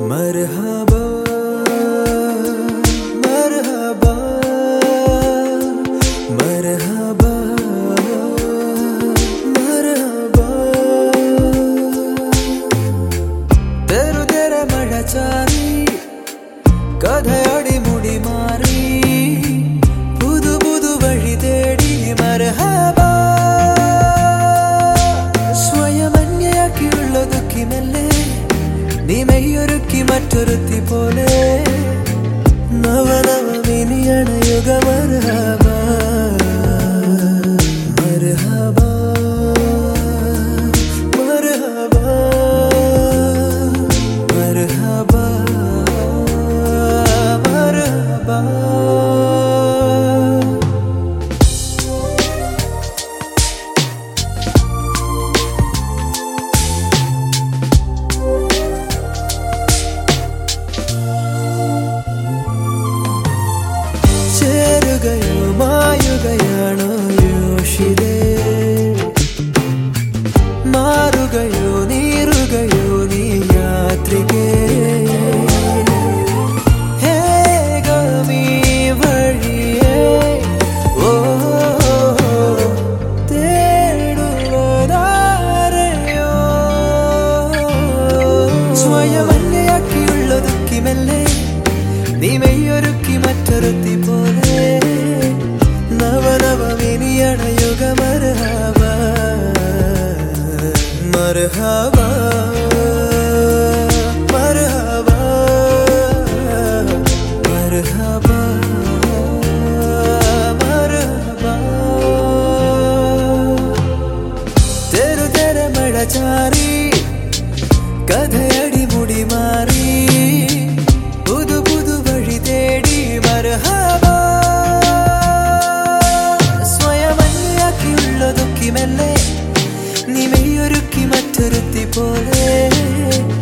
मरहबा तेरो तेरा मड़ा चारी कधे अड़ी मुड़ी मारी। നീ മെയ്യൊരുക്കി മറ്റൊരുത്തി പോലെ. നവനവ മരഹബ മെല്ലെ നീ മെയ്യൊരുക്കി മറ്റൊരുത്തി പോലെ. നവനവമിനിയണയുക മരഹബ മർഹാവ മർഹാവ കഥയടി മെല്ലെ നീ